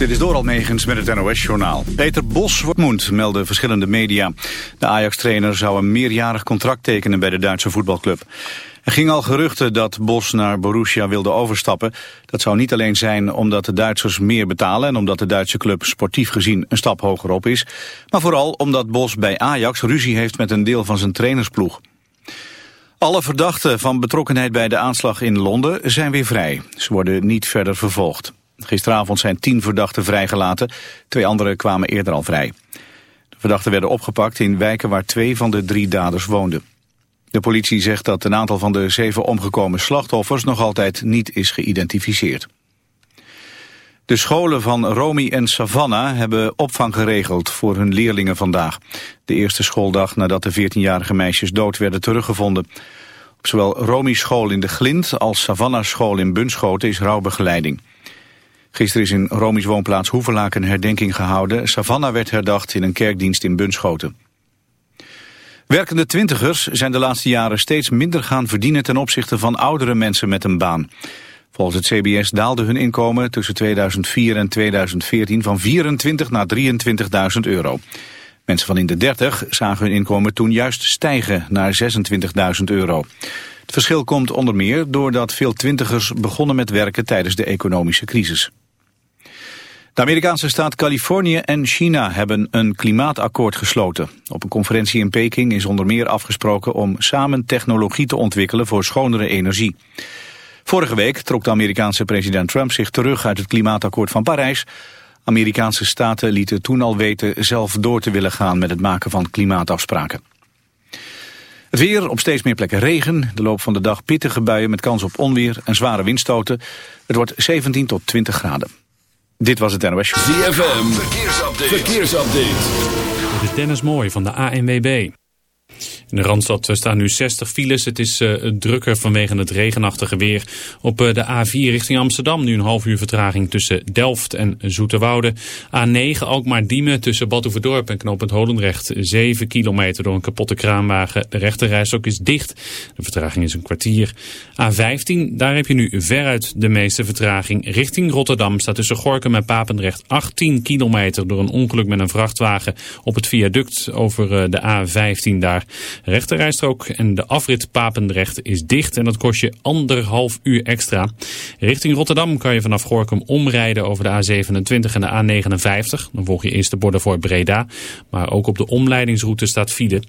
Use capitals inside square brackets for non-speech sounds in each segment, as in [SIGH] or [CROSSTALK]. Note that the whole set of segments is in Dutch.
Dit is door Megens met het NOS-journaal. Peter Bos wordt moed, melden verschillende media. De Ajax-trainer zou een meerjarig contract tekenen bij de Duitse voetbalclub. Er ging al geruchten dat Bos naar Borussia wilde overstappen. Dat zou niet alleen zijn omdat de Duitsers meer betalen... en omdat de Duitse club sportief gezien een stap hoger op is... maar vooral omdat Bos bij Ajax ruzie heeft met een deel van zijn trainersploeg. Alle verdachten van betrokkenheid bij de aanslag in Londen zijn weer vrij. Ze worden niet verder vervolgd. Gisteravond zijn tien verdachten vrijgelaten. Twee anderen kwamen eerder al vrij. De verdachten werden opgepakt in wijken waar twee van de drie daders woonden. De politie zegt dat een aantal van de zeven omgekomen slachtoffers nog altijd niet is geïdentificeerd. De scholen van Romy en Savannah hebben opvang geregeld voor hun leerlingen vandaag. De eerste schooldag nadat de 14-jarige meisjes dood werden teruggevonden. Op zowel Romy school in de Glint als Savannah school in Bunschoten is rouwbegeleiding. Gisteren is in Romies woonplaats Hoevelaak een herdenking gehouden. Savannah werd herdacht in een kerkdienst in Bunschoten. Werkende twintigers zijn de laatste jaren steeds minder gaan verdienen ten opzichte van oudere mensen met een baan. Volgens het CBS daalde hun inkomen tussen 2004 en 2014 van 24 naar 23.000 euro. Mensen van in de 30 zagen hun inkomen toen juist stijgen naar 26.000 euro. Het verschil komt onder meer doordat veel twintigers begonnen met werken tijdens de economische crisis. De Amerikaanse staat Californië en China hebben een klimaatakkoord gesloten. Op een conferentie in Peking is onder meer afgesproken om samen technologie te ontwikkelen voor schonere energie. Vorige week trok de Amerikaanse president Trump zich terug uit het klimaatakkoord van Parijs. Amerikaanse staten lieten toen al weten zelf door te willen gaan met het maken van klimaatafspraken. Het weer, op steeds meer plekken regen. De loop van de dag pittige buien met kans op onweer en zware windstoten. Het wordt 17 tot 20 graden. Dit was het NOS Show. ZFM, verkeersupdate. verkeersupdate. De Dennis Mooi van de ANWB. In de Randstad staan nu 60 files. Het is uh, drukker vanwege het regenachtige weer. Op uh, de A4 richting Amsterdam nu een half uur vertraging tussen Delft en Zoeterwoude. A9 Alkmaar-Diemen tussen Badhoevedorp en knooppunt Holendrecht. 7 kilometer door een kapotte kraanwagen. De rechterrijstok is dicht. De vertraging is een kwartier. A15, daar heb je nu veruit de meeste vertraging. Richting Rotterdam staat tussen Gorkum en Papendrecht 18 kilometer door een ongeluk met een vrachtwagen op het viaduct over uh, de A15 daar rechterrijstrook en de afrit Papendrecht is dicht en dat kost je anderhalf uur extra. Richting Rotterdam kan je vanaf Gorkum omrijden over de A27 en de A59. Dan volg je eerst de borden voor Breda, maar ook op de omleidingsroute staat file.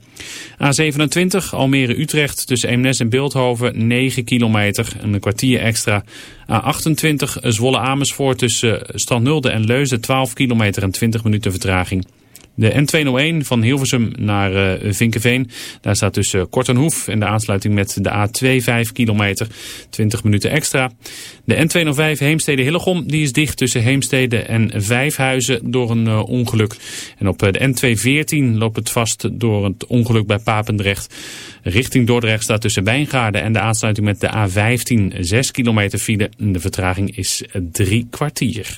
A27 Almere-Utrecht tussen Eemnes en Beeldhoven 9 kilometer en een kwartier extra. A28 Zwolle-Amersfoort tussen Strandnulde en Leuzen 12 kilometer en 20 minuten vertraging. De N201 van Hilversum naar uh, Vinkenveen. Daar staat tussen Kortenhoef en de aansluiting met de A2 5 kilometer. 20 minuten extra. De N205 Heemstede-Hillegom die is dicht tussen Heemstede en Vijfhuizen door een uh, ongeluk. En op de N214 loopt het vast door het ongeluk bij Papendrecht. Richting Dordrecht staat tussen Wijngaarden en de aansluiting met de A15 6 kilometer file. De vertraging is drie kwartier.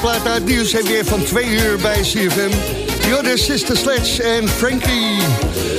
Plaat uit het nieuws en weer van twee uur bij CFM. Jorde, Sister Sledge en Frankie.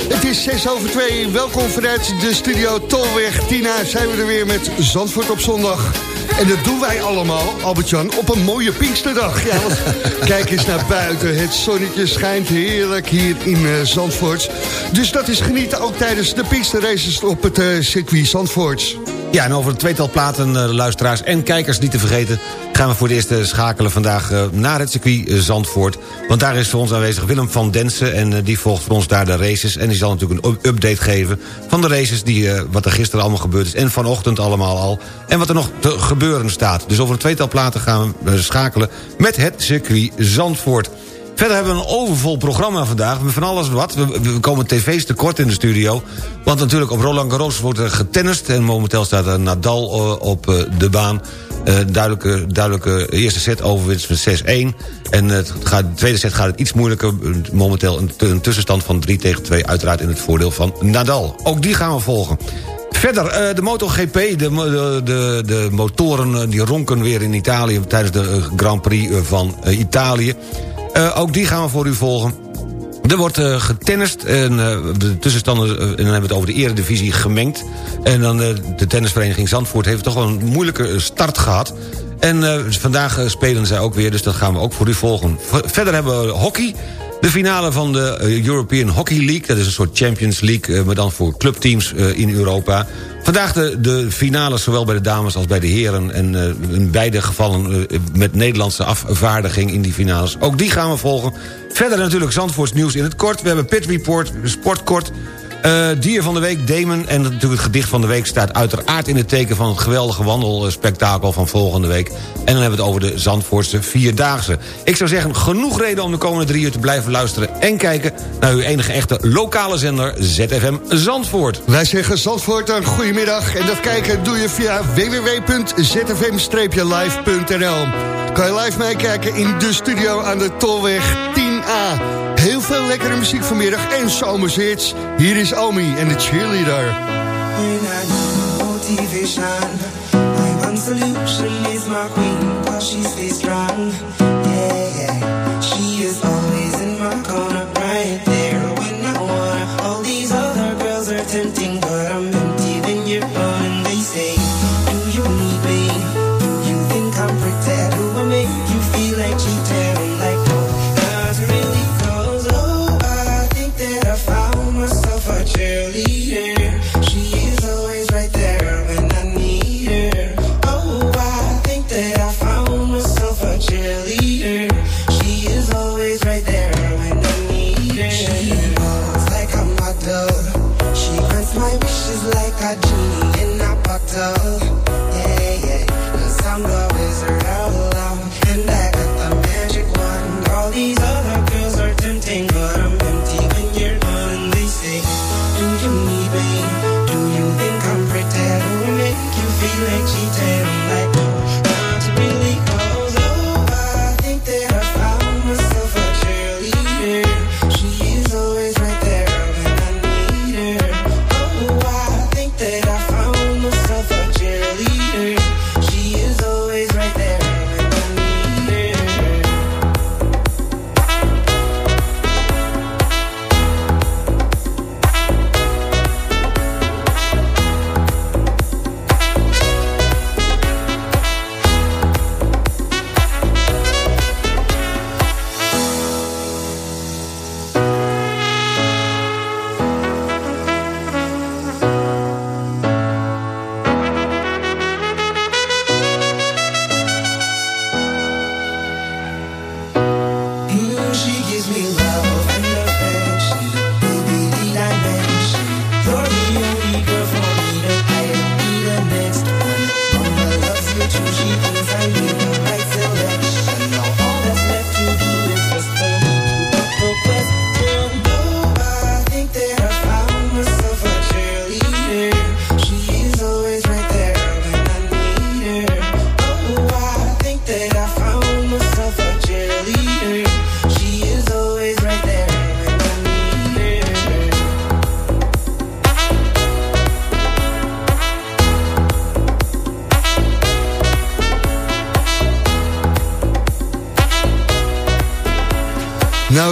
Het is 6 over 2. Welkom vanuit de studio Tolweg. Tina, zijn we er weer met Zandvoort op zondag. En dat doen wij allemaal, Albert-Jan, op een mooie Pinksterdag. Ja, want [LAUGHS] kijk eens naar buiten. Het zonnetje schijnt heerlijk hier in eh, Zandvoort. Dus dat is genieten ook tijdens de Pinksterraces op het eh, circuit Zandvoort. Ja, en over een tweetal platen, eh, luisteraars en kijkers niet te vergeten... gaan we voor de eerste schakelen vandaag eh, naar het circuit eh, Zandvoort. Want daar is voor ons aanwezig Willem van Densen... en eh, die volgt voor ons daar de races. En die zal natuurlijk een update geven van de races... Die, eh, wat er gisteren allemaal gebeurd is en vanochtend allemaal al. En wat er nog te gebeuren staat. Dus over een tweetal platen gaan we eh, schakelen met het circuit Zandvoort. Verder hebben we een overvol programma vandaag. Van alles wat. We, komen tv's tekort in de studio. Want natuurlijk op Roland Garros wordt er getennist. En momenteel staat er Nadal eh, op eh, de baan. Eh, duidelijke, duidelijke eerste set overwinst met 6-1. En het gaat, de tweede set gaat het iets moeilijker. Momenteel een, tussenstand van 3 tegen 2. Uiteraard in het voordeel van Nadal. Ook die gaan we volgen. Verder, eh, de MotoGP, de, de, de, motoren eh, die ronken weer in Italië... tijdens de Grand Prix van Italië. Ook die gaan we voor u volgen. Er wordt eh, getennist en eh, de tussenstanden, eh, en dan hebben we het over de eredivisie gemengd. En dan de tennisvereniging Zandvoort heeft toch wel een moeilijke start gehad. En vandaag spelen zij ook weer, dus dat gaan we ook voor u volgen. Verder hebben we hockey. De finale van de European Hockey League. Dat is een soort Champions League, maar dan voor clubteams in Europa. Vandaag de, de finales, zowel bij de dames als bij de heren. En eh, in beide gevallen eh, met Nederlandse afvaardiging in die finales. Ook die gaan we volgen. Verder natuurlijk Zandvoorts nieuws in het kort. We hebben Pit Report, Sportkort... Eh, dier van de week, Damon. En natuurlijk het gedicht van de week staat uiteraard in het teken... van het geweldige wandelspektakel van volgende week. En dan hebben we het over de Zandvoortse Vierdaagse. Ik zou zeggen, genoeg reden om de komende drie uur te blijven luisteren... en kijken naar uw enige echte lokale zender ZFM Zandvoort. Wij zeggen Zandvoort een goedemiddag. En dat kijken doe je via www.zfm-live.nl. Kan je live meekijken in de studio aan de Tolweg 10A. Heel veel lekkere muziek vanmiddag en zomershits. Hier is Omi en de cheerleader. motivation. My one solution is my queen, cause she stays strong.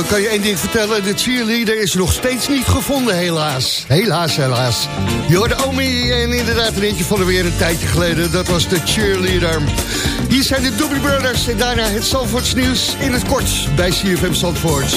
Kan je één ding vertellen. De cheerleader is nog steeds niet gevonden, helaas. Helaas, helaas. Je hoorde Omi en inderdaad een eentje van de weer een tijdje geleden. Dat was de cheerleader. Hier zijn de Doobie Brothers en daarna het Zandvoorts nieuws in het kort bij CFM Zandvoorts.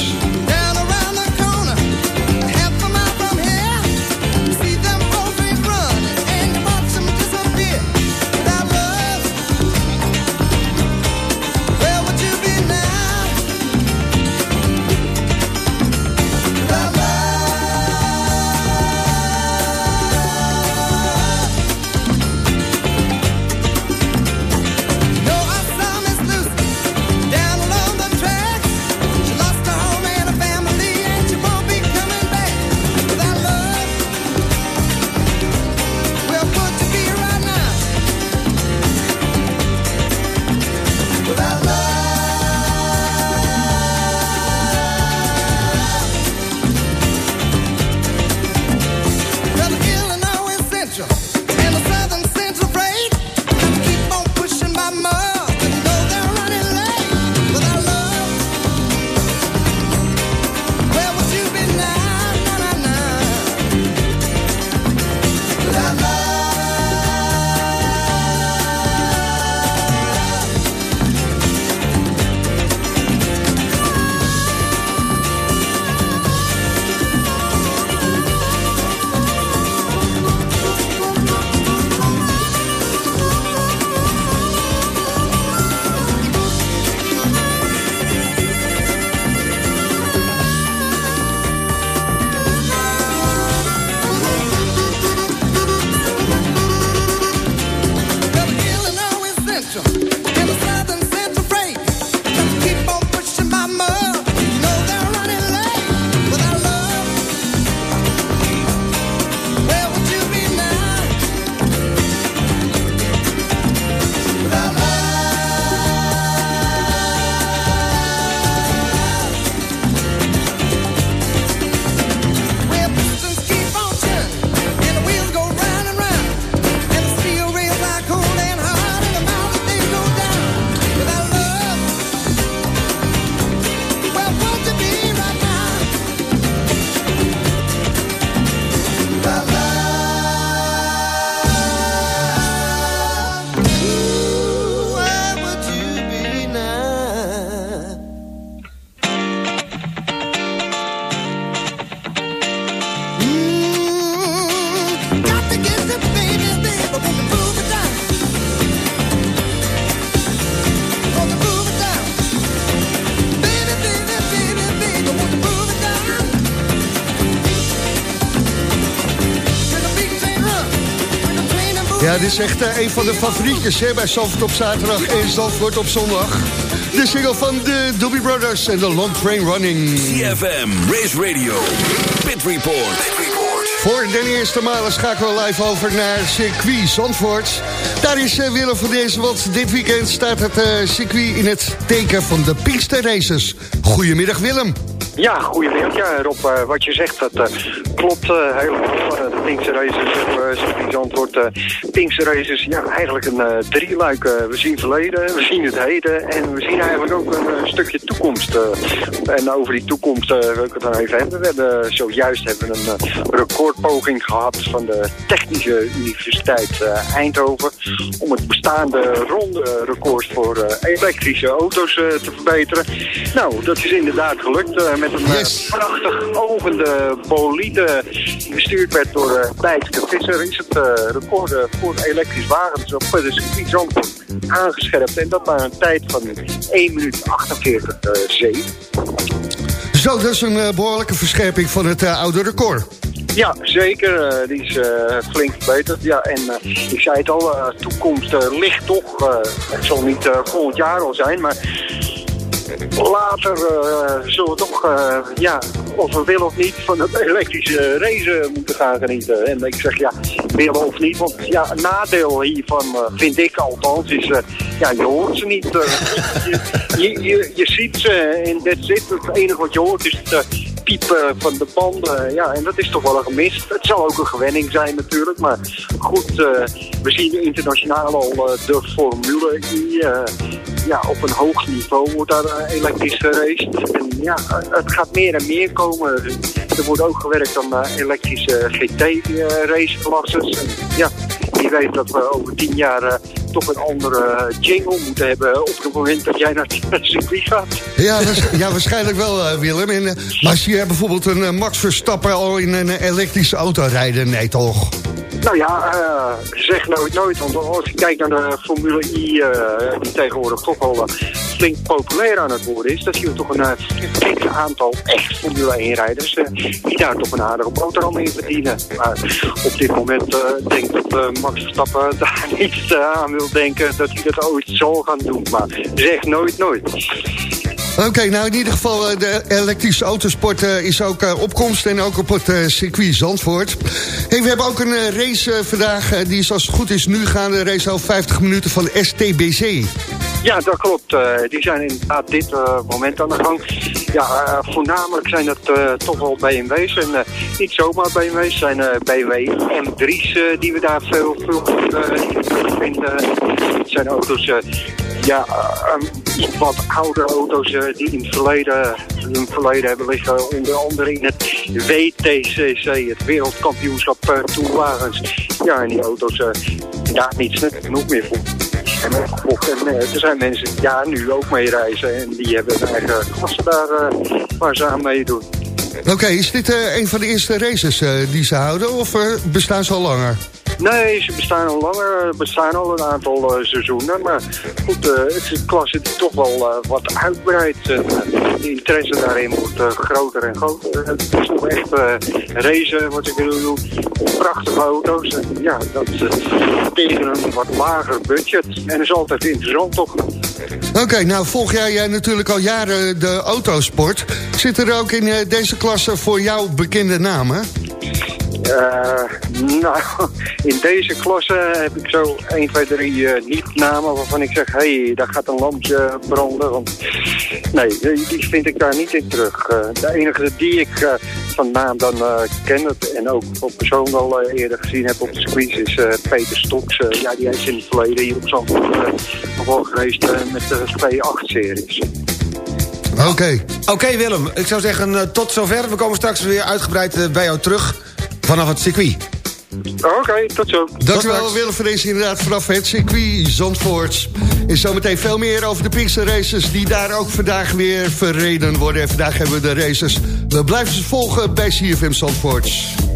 Ja, dit is echt eh, een van de favorietjes hè, bij Zandvoort op zaterdag en Zandvoort op zondag. De single van de Doobie Brothers en de Long Train Running. CFM, Race Radio, Pit Report. Voor de eerste malen schakelen we live over naar circuit Zandvoort. Daar is eh, Willem van deze, want dit weekend staat het eh, circuit in het teken van de Pinkster Races. Goedemiddag Willem. Ja, goedemiddag. Ja, Rob, eh, wat je zegt, dat eh, klopt eh, helemaal. Eh, de Pinkster Races op uh, eh Pinkster Races, ja, eigenlijk een drieluik. We zien verleden, we zien het heden en we zien eigenlijk ook een stukje toekomst. en over die toekomst wil ik het dan even hebben. We hebben zojuist hebben we een recordpoging gehad van de Technische Universiteit Eindhoven om het bestaande ronde record voor elektrische auto's te verbeteren. Nou, dat is inderdaad gelukt eh, met een eh, prachtig ogende bolide die bestuurd werd door uh, Bijtske Visser. Is het eh, record eh, voor elektrisch wagens op eh, de circuit Zandvoort aangescherpt. En dat naar een tijd van 1 minuut 48 eh 7. Zo, dat is een eh, behoorlijke verscherping van het eh, oude record. Ja, zeker. eh, die is eh, flink verbeterd. Ja, en eh, ik zei het al, eh, toekomst eh, ligt toch. eh, het zal niet eh, volgend jaar al zijn, maar later eh, zullen we toch, eh, ja, of we willen of niet, van het elektrische racen moeten gaan genieten. En ik zeg ja, willen of niet, want ja, nadeel hiervan eh, vind ik althans is, ja, je hoort ze niet. [LAUGHS] je, je, je, je ziet ze en that's it. Het enige wat je hoort is het piepen van de banden. Ja, en dat is toch wel een gemist. Het zal ook een gewenning zijn natuurlijk, maar goed, eh, we zien internationaal al eh, de Formule eh, ja, op een hoog niveau wordt daar eh, elektrisch geraced. En ja, eh, het gaat meer en meer komen. Er wordt ook gewerkt aan eh, elektrische GT-raceklasses. ja, wie weet dat we over tien jaar eh, toch een andere eh, jingle moeten hebben op het moment dat jij naar het [LAUGHS] circuit gaat. Ja, ja waarschijnlijk wel, eh, Willem. En, eh, maar zie je bijvoorbeeld een eh, Max Verstappen al in een eh, elektrische auto rijden? Nee, toch? Nou ja, eh, zeg nooit nooit. Want als je kijkt naar de Formule I, eh, die tegenwoordig toch eh, flink populair aan het worden is, zien we toch een uh, flink aantal echt Formule 1 rijders eh, die daar toch een aardige boterham in verdienen. Maar op dit moment eh, denk ik dat eh, Max Verstappen [LAUGHS] daar niet eh, aan wil denken dat hij dat ooit zal gaan doen. Maar zeg nooit nooit. Oké, nou in ieder geval eh, de elektrische autosport eh, is ook eh, opkomst en ook op het circuit Zandvoort. Hey, we hebben ook een race vandaag, die is als het goed is nu gaan, de race al 50 minuten van de STBC. Ja, dat klopt. Die zijn inderdaad dit moment aan de gang. Ja, voornamelijk zijn het toch wel BMW's. En niet zomaar BMW's, zijn BMW M3's eh, die we daar veel, veel in vinden. Het zijn auto's, ja, iets wat oudere auto's eh, die in het verleden, hun verleden hebben liggen. Onder andere in het WTCC, het Wereldkampioenschap uh, Tourwagens. Ja, en die auto's, eh, daar niet snel genoeg meer voor. En, eh, er zijn mensen die daar nu ook mee reizen en die hebben een eigen klasse daar eh, waar ze aan meedoen. Oké, is dit eh, een van de eerste races eh, die ze houden of eh, bestaan ze al langer? Nee, ze bestaan al langer, bestaan al een aantal seizoenen. Maar goed, het is een klasse die toch wel wat uitbreidt. De interesse daarin wordt groter en groter. Het is toch echt racen, wat ik op prachtige auto's. En ja, dat tegen een wat lager budget. En is altijd interessant toch? Oké, nou volg jij, jij natuurlijk al jaren de autosport. Zit er ook in eh, deze klasse voor jou bekende namen? Eh, [LAUGHS] nou, in deze klasse heb ik zo 1, 2, 3 eh, niet namen waarvan ik zeg, hé, hey, daar gaat een lampje branden. Want nee, die, vind ik daar niet in terug. Eh, de enige die ik eh, van naam dan eh, ken het en ook op persoon al eerder gezien heb op de squeeze is eh, Peter Stoks. Ja, die heeft in het verleden hier op Zandvoort nog wel geweest met de 2.8-series. Oké. Oké Willem, ik zou zeggen tot zover. We komen straks weer uitgebreid bij jou terug vanaf het circuit. Oké, tot zo. Dankjewel Willem van deze inderdaad vanaf het circuit Zandvoort. En zometeen veel meer over de Pinkster Races... die daar ook vandaag weer verreden worden. En vandaag hebben we de races. We blijven ze volgen bij CFM Zandvoort.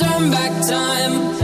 turn back time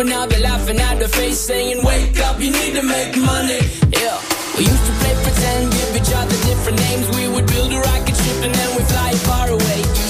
but now they're laughing at the face, saying, Wake up, you need to make money. Yeah. We used to play pretend, give each other different names. We would build a rocket ship and then we fly far away.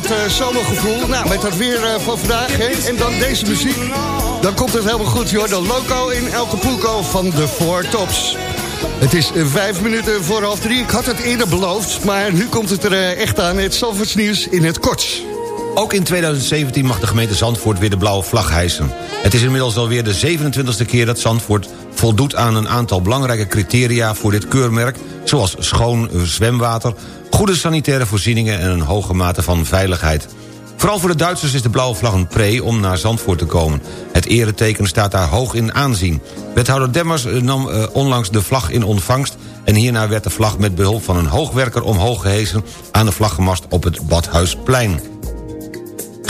Dat eh, zomergevoel? Nou, met dat weer eh, van vandaag hè? en dan deze muziek... dan komt het helemaal goed, joh. De loco in El Capulco van de Four Tops. Het is eh, vijf minuten voor half drie. Ik had het eerder beloofd, maar nu komt het er echt aan. Het Zandvoorts nieuws in het kort. Ook in 2017 mag de gemeente Zandvoort weer de blauwe vlag hijsen. Het is inmiddels alweer de 27e keer dat Zandvoort voldoet aan een aantal belangrijke criteria voor dit keurmerk... zoals schoon zwemwater, goede sanitaire voorzieningen en een hoge mate van veiligheid. Vooral voor de Duitsers is de blauwe vlag een pre om naar Zandvoort te komen. Het ereteken staat daar hoog in aanzien. Wethouder Demmers eh, nam eh, onlangs de vlag in ontvangst... en hierna werd de vlag met behulp van een hoogwerker omhoog gehesen... aan de vlaggemast op het Badhuisplein.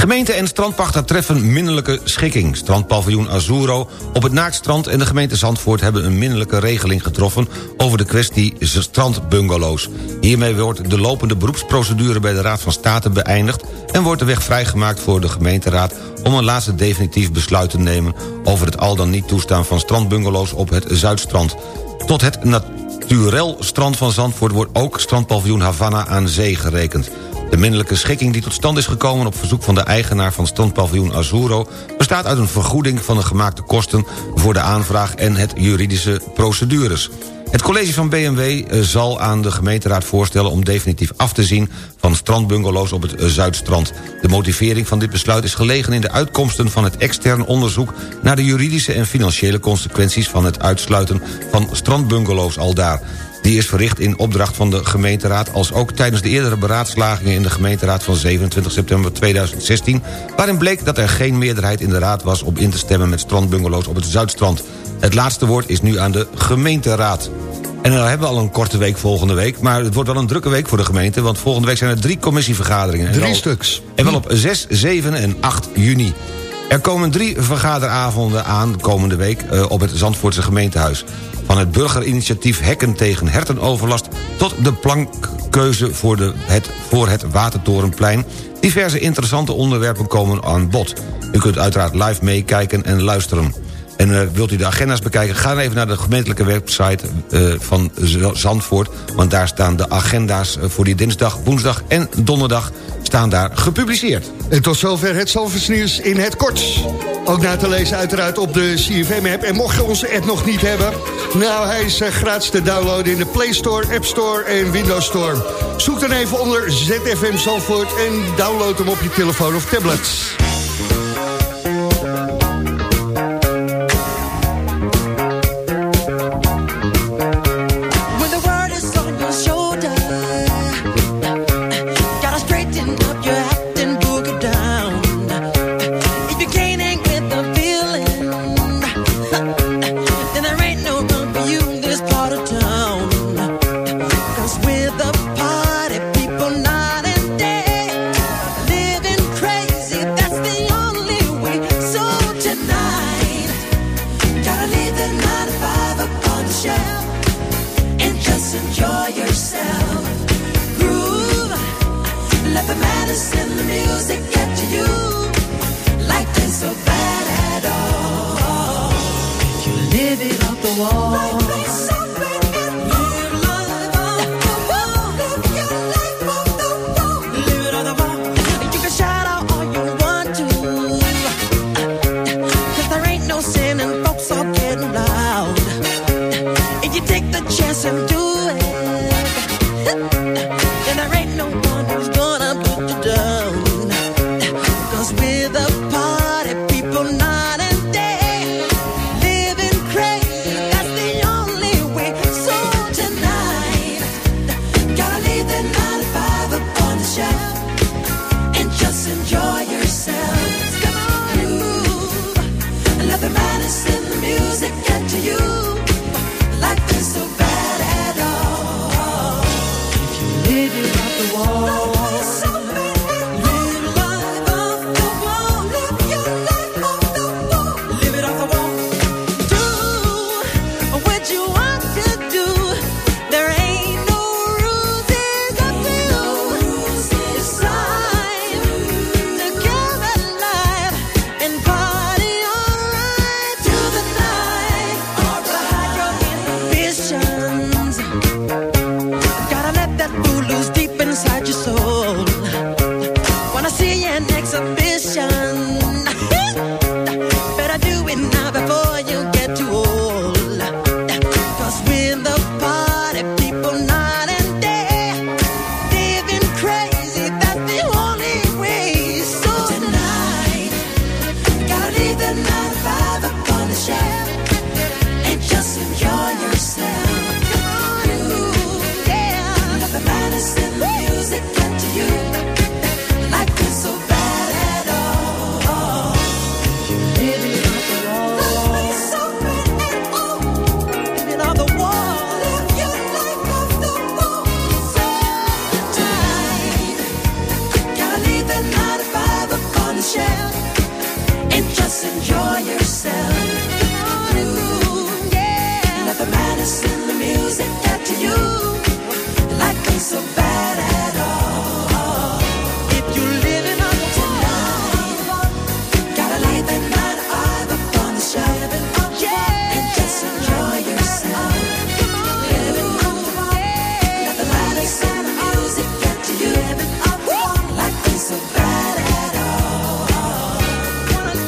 Gemeente en strandpachter treffen minderlijke schikking. Strandpaviljoen Azuro op het Naaktstrand en de gemeente Zandvoort... hebben een minderlijke regeling getroffen over de kwestie strandbungalows. Hiermee wordt de lopende beroepsprocedure bij de Raad van State beëindigd... en wordt de weg vrijgemaakt voor de gemeenteraad... om een laatste definitief besluit te nemen... over het al dan niet toestaan van strandbungalows op het Zuidstrand. Tot het Naturel strand van Zandvoort wordt ook strandpaviljoen Havana aan zee gerekend. De minderlijke schikking die tot stand is gekomen op verzoek van de eigenaar van strandpaviljoen Azuro... bestaat uit een vergoeding van de gemaakte kosten voor de aanvraag en het juridische procedures. Het college van BMW eh, zal aan de gemeenteraad voorstellen om definitief af te zien van strandbungalows op het Zuidstrand. De motivering van dit besluit is gelegen in de uitkomsten van het extern onderzoek naar de juridische en financiële consequenties van het uitsluiten van strandbungalows aldaar. Die is verricht in opdracht van de gemeenteraad... als ook tijdens de eerdere beraadslagingen in de gemeenteraad van 27 september 2016... waarin bleek dat er geen meerderheid in de raad was om in te stemmen met strandbungalows op het Zuidstrand. Het laatste woord is nu aan de gemeenteraad. En dan hebben we al een korte week volgende week... maar het wordt wel een drukke week voor de gemeente... want volgende week zijn er drie commissievergaderingen. En Drie stuks. En wel op 6, 7 en 8 juni. Er komen drie vergaderavonden aan de komende week eh, op het Zandvoortse gemeentehuis. Van het burgerinitiatief Hekken tegen hertenoverlast... tot de plankkeuze voor, de, het, voor het Watertorenplein. Diverse interessante onderwerpen komen aan bod. U kunt uiteraard live meekijken en luisteren. En eh, wilt u de agenda's bekijken, ga even naar de gemeentelijke website eh, van Zandvoort. Want daar staan de agenda's eh, voor die dinsdag, woensdag en donderdag staan daar gepubliceerd. En tot zover het nieuws in het kort. Ook na te lezen uiteraard op de CFM-app. En mocht je onze app nog niet hebben... nou, hij is gratis te downloaden in de Play Store, App Store en Windows Store. Zoek dan even onder ZFM Zandvoort... en download hem op je telefoon of tablet.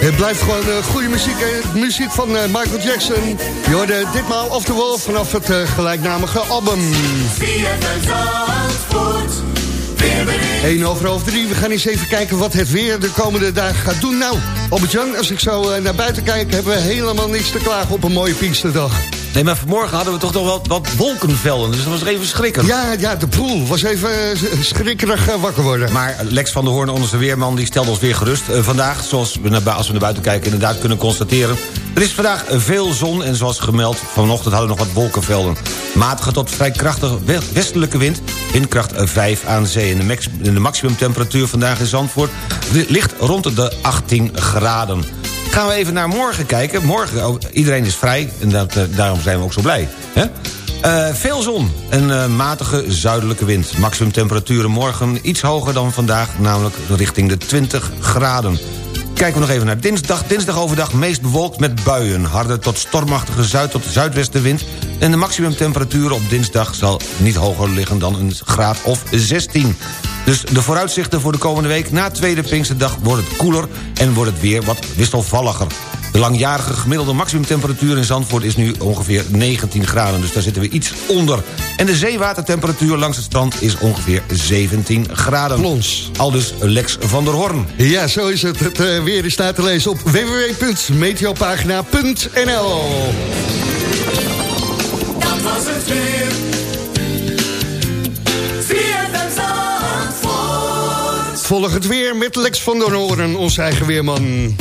Het blijft gewoon eh, goede muziek. hè. muziek van eh, Michael Jackson. Je hoorde ditmaal Off the Wall vanaf het eh, gelijknamige album. 1 over half 3. We gaan eens even kijken wat het weer de komende dagen gaat doen. Nou, Albert-Jan, als ik zo eh, naar buiten kijk... hebben we helemaal niks te klagen op een mooie Pinksterdag. Nee, maar vanmorgen hadden we toch nog wel wat wolkenvelden. Dus dat was even schrikken. Ja, ja, de poel was even eh, schrikkerig eh, wakker worden. Maar Lex van der Hoorn, onze weerman, die stelde ons weer gerust. Eh, vandaag, zoals we naar, als we naar buiten kijken, inderdaad kunnen constateren... er is vandaag veel zon en zoals gemeld, vanochtend hadden we nog wat wolkenvelden. Matige tot vrij krachtige we- westelijke wind, windkracht eh, 5 aan zee. En de, max, de maximumtemperatuur vandaag in Zandvoort li- ligt rond de 18 graden. Gaan we even naar morgen kijken. Morgen, iedereen is vrij en dat, eh, daarom zijn we ook zo blij. Hè? Eh, veel zon en eh, matige zuidelijke wind. Maximum temperaturen morgen iets hoger dan vandaag... namelijk richting de 20 graden. Kijken we nog even naar dinsdag. Dinsdag overdag meest bewolkt met buien. Harde tot stormachtige zuid- tot zuidwestenwind. En de maximumtemperatuur op dinsdag zal niet hoger liggen dan een graad of 16. Dus de vooruitzichten voor de komende week... na tweede Pinksterdag wordt het koeler en wordt het weer wat wisselvalliger. De langjarige gemiddelde maximumtemperatuur in Zandvoort is nu ongeveer 19 graden. Dus daar zitten we iets onder. En de zeewatertemperatuur langs het strand is ongeveer 17 graden. Plons. Al dus Lex van der Horn. Ja, zo is het. Het eh, weer is daar te lezen op www.meteopagina.nl Dat was het weer. Volg het weer met Lex van der Hoorn, ons eigen weerman.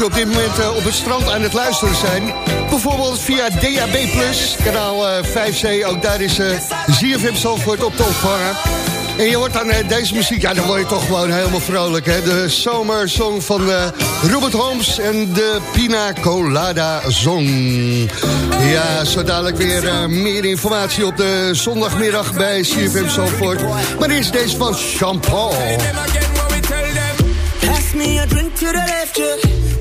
Mocht op dit moment eh, op het strand aan het luisteren zijn... bijvoorbeeld via DAB+, kanaal eh, 5C... ook daar is eh ZFM Zandvoort op te ontvangen. En je hoort dan eh, deze muziek, ja, dan word je toch gewoon helemaal vrolijk. Hè? De zomersong van eh, Robert Holmes en de Pina Colada Song. Ja, zo dadelijk weer eh, meer informatie op de zondagmiddag bij CFM Zandvoort. Maar eerst deze van Jean-Paul. Pass me a drink to the left.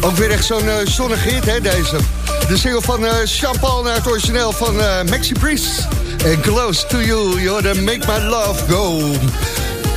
Ook weer echt zo'n eh, zonnige hit, hè, deze. De single van eh Jean-Paul naar het origineel van eh Maxi Priest. En close to you, you're the make my love go.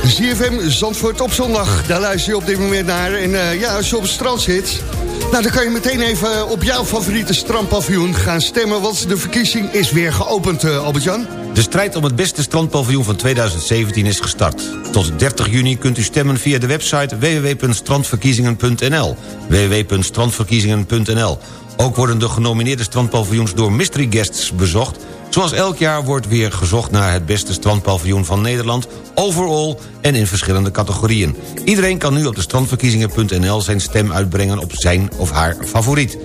ZFM Zandvoort op zondag, daar luister je op dit moment naar. En uh, ja, als je op het strand zit... Nou, dan kan je meteen even op jouw favoriete strandpaviljoen gaan stemmen... want de verkiezing is weer geopend, uh, Albert-Jan. De strijd om het beste strandpaviljoen van 2017 is gestart. Tot 30 juni kunt u stemmen via de website www.strandverkiezingen.nl www.strandverkiezingen.nl Ook worden de genomineerde strandpaviljoens door mystery guests bezocht... Zoals elk jaar wordt weer gezocht naar het beste strandpaviljoen van Nederland... overall en in verschillende categorieën. Iedereen kan nu op de strandverkiezingen.nl zijn stem uitbrengen op zijn of haar favoriet.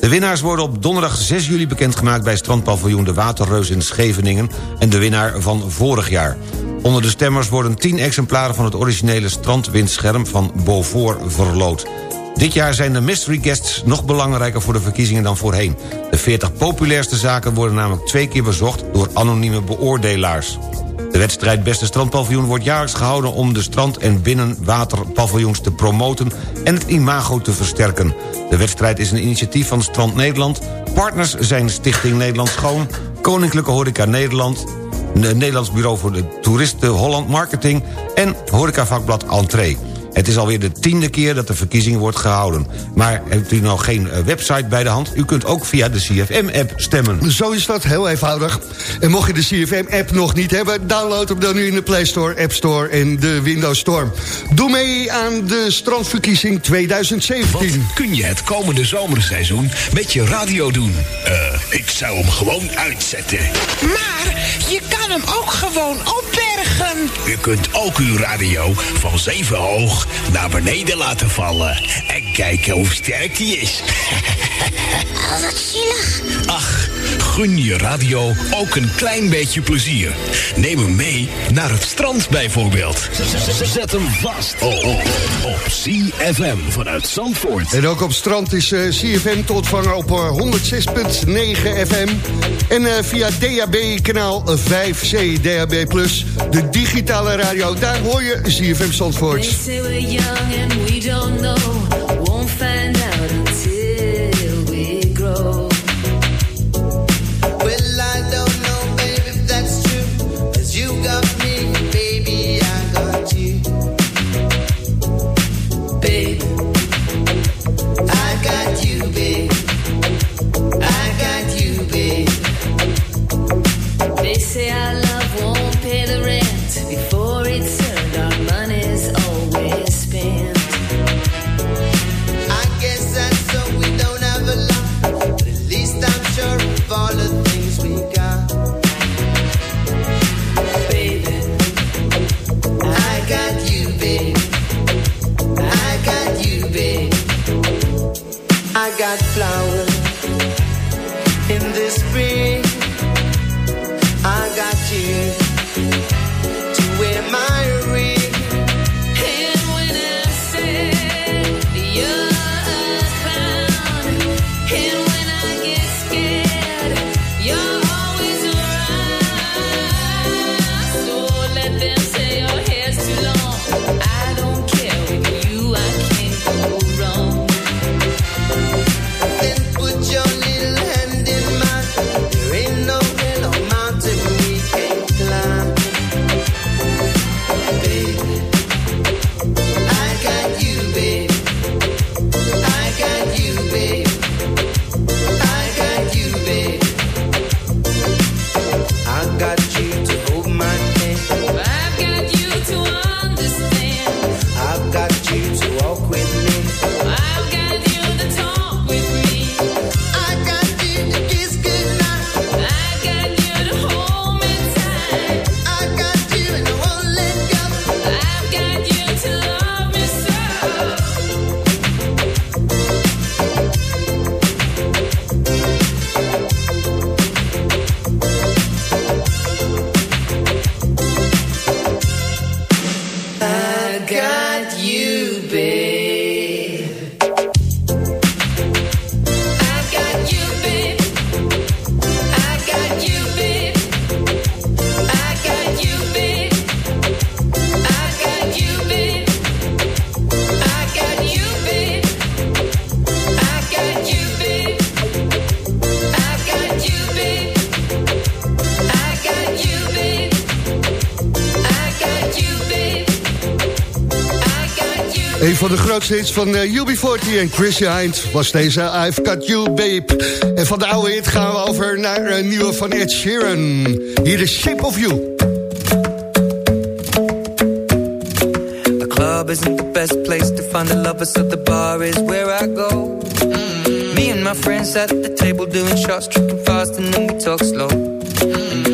De winnaars worden op donderdag 6 juli bekendgemaakt... bij strandpaviljoen De Waterreus in Scheveningen... en de winnaar van vorig jaar. Onder de stemmers worden 10 exemplaren van het originele strandwindscherm van Beaufort verloot. Dit jaar zijn de mystery guests nog belangrijker voor de verkiezingen dan voorheen. De 40 populairste zaken worden namelijk twee keer bezocht door anonieme beoordelaars. De wedstrijd Beste Strandpaviljoen wordt jaarlijks gehouden... om de strand- en binnenwaterpaviljoens te promoten... en het imago te versterken. De wedstrijd is een initiatief van Strand Nederland... partners zijn Stichting Nederland Schoon... Koninklijke Horeca Nederland... Nederlands Bureau voor de Toeristen Holland Marketing... en horecavakblad Entree. Het is alweer de tiende keer dat de verkiezing wordt gehouden. Maar hebt u nou geen eh, website bij de hand? U kunt ook via de CFM-app stemmen. Zo is dat, heel eenvoudig. En mocht je de CFM-app nog niet hebben... download hem dan nu in de Play Store, App Store en de Windows Store. Doe mee aan de strandverkiezing 2017. Wat kun je het komende zomerseizoen met je radio doen? Eh, ik zou hem gewoon uitzetten. Maar je kan hem ook gewoon opbergen. U kunt ook uw radio van zeven hoog naar beneden laten vallen. En kijken hoe sterk die is. Oh, wat zielig. Ach, gun je radio ook een klein beetje plezier. Neem hem mee naar het strand bijvoorbeeld. Zet hem vast oh, oh, op CFM vanuit Zandvoort. En ook op strand is uh, CFM te ontvangen op uh, 106.9 FM. En uh, via DAB kanaal 5C DAB+, de digitale radio. Daar hoor je CFM Zandvoort. They say we're young and we don't know. Hits van uh, UB40 en Chrissy Hind was deze I've Got You Babe. En van de oude hit gaan we over naar een nieuwe van Ed Sheeran. Hier is Shape of You. The club isn't the best place to find the lovers, so the bar is where I go. Me and my friends at the table doing shots, tripping fast, and then we talk slow.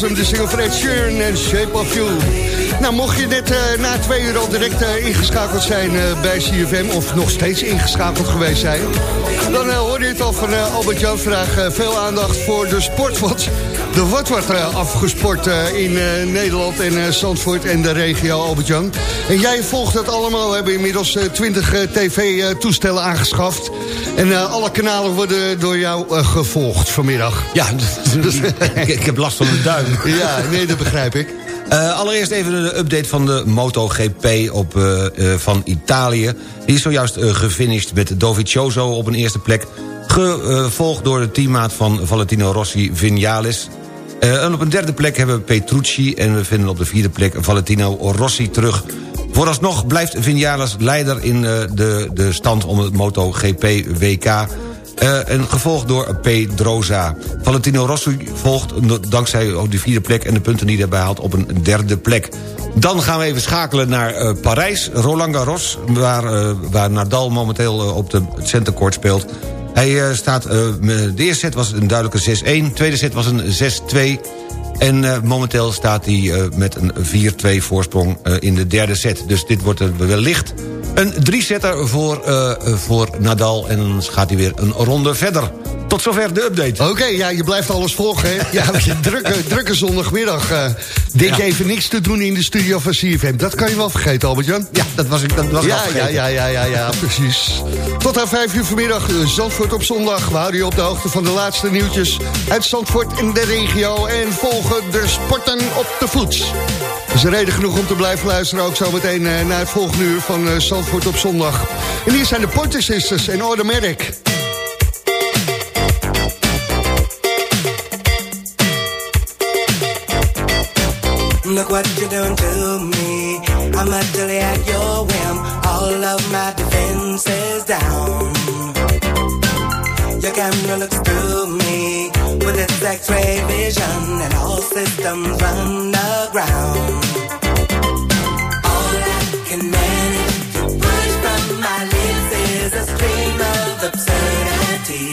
de single van Ed Sheeran en Shape of You. Nou, mocht je net eh, na twee uur al direct eh, ingeschakeld zijn eh, bij CFM... of nog steeds ingeschakeld geweest zijn... dan hoor je het al van Albert-Jan vandaag veel aandacht voor de sport. Want er wordt wat afgesport in Nederland en Zandvoort en de regio, Albert-Jan. En jij volgt dat allemaal, we hebben inmiddels 20 tv-toestellen aangeschaft... En alle kanalen worden door jou gevolgd vanmiddag. Ja, [LAUGHS] ik, ik heb last van mijn duim. [LAUGHS] Ja, nee, dat begrijp ik. Uh, allereerst even een update van de MotoGP op, van Italië. Die is zojuist gefinished met Dovizioso op een eerste plek. Gevolgd door de teammaat van Valentino Rossi Vinales. en op een derde plek hebben we Petrucci... en we vinden op de vierde plek Valentino Rossi terug. Vooralsnog blijft Vinales leider in de, de stand om het MotoGP WK... Uh, en gevolgd door Pedrosa. Valentino Rossi volgt dankzij die vierde plek... en de punten die hij daarbij haalt op een derde plek. Dan gaan we even schakelen naar uh, Parijs. Roland Garros, waar, waar Nadal momenteel op de centercourt speelt. Hij staat... de eerste set was een duidelijke 6-1. De tweede set was een 6-2. En uh, momenteel staat hij uh, met een 4-2 voorsprong uh, in de derde set. Dus dit wordt wellicht een drie-setter voor, voor Nadal. En dan gaat hij weer een ronde verder. Tot zover de update. Oké, ja, je blijft alles volgen, hè? Ja, [LAUGHS] drukke, drukke zondagmiddag. eh denk even niks te doen in de studio van CFM. Dat kan je wel vergeten, Albert-Jan. Ja, dat was ik, dat was ja, ja, ja, ja, ja, ja, precies. Tot aan vijf uur vanmiddag, eh, Zandvoort op zondag. We houden je op de hoogte van de laatste nieuwtjes uit Zandvoort in de regio. En volgen de sporten op de voet. Dat is reden genoeg om te blijven luisteren. Ook zometeen eh, naar het volgende uur van Zandvoort op zondag. En hier zijn de Pointer Sisters en Automatic. Look what you're doing to me. I'm utterly at your whim. All of my defenses down. Your camera looks through me with its X-ray vision, and all systems run aground. All I can manage to push from my lips is a stream of absurdity.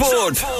Zandvoort.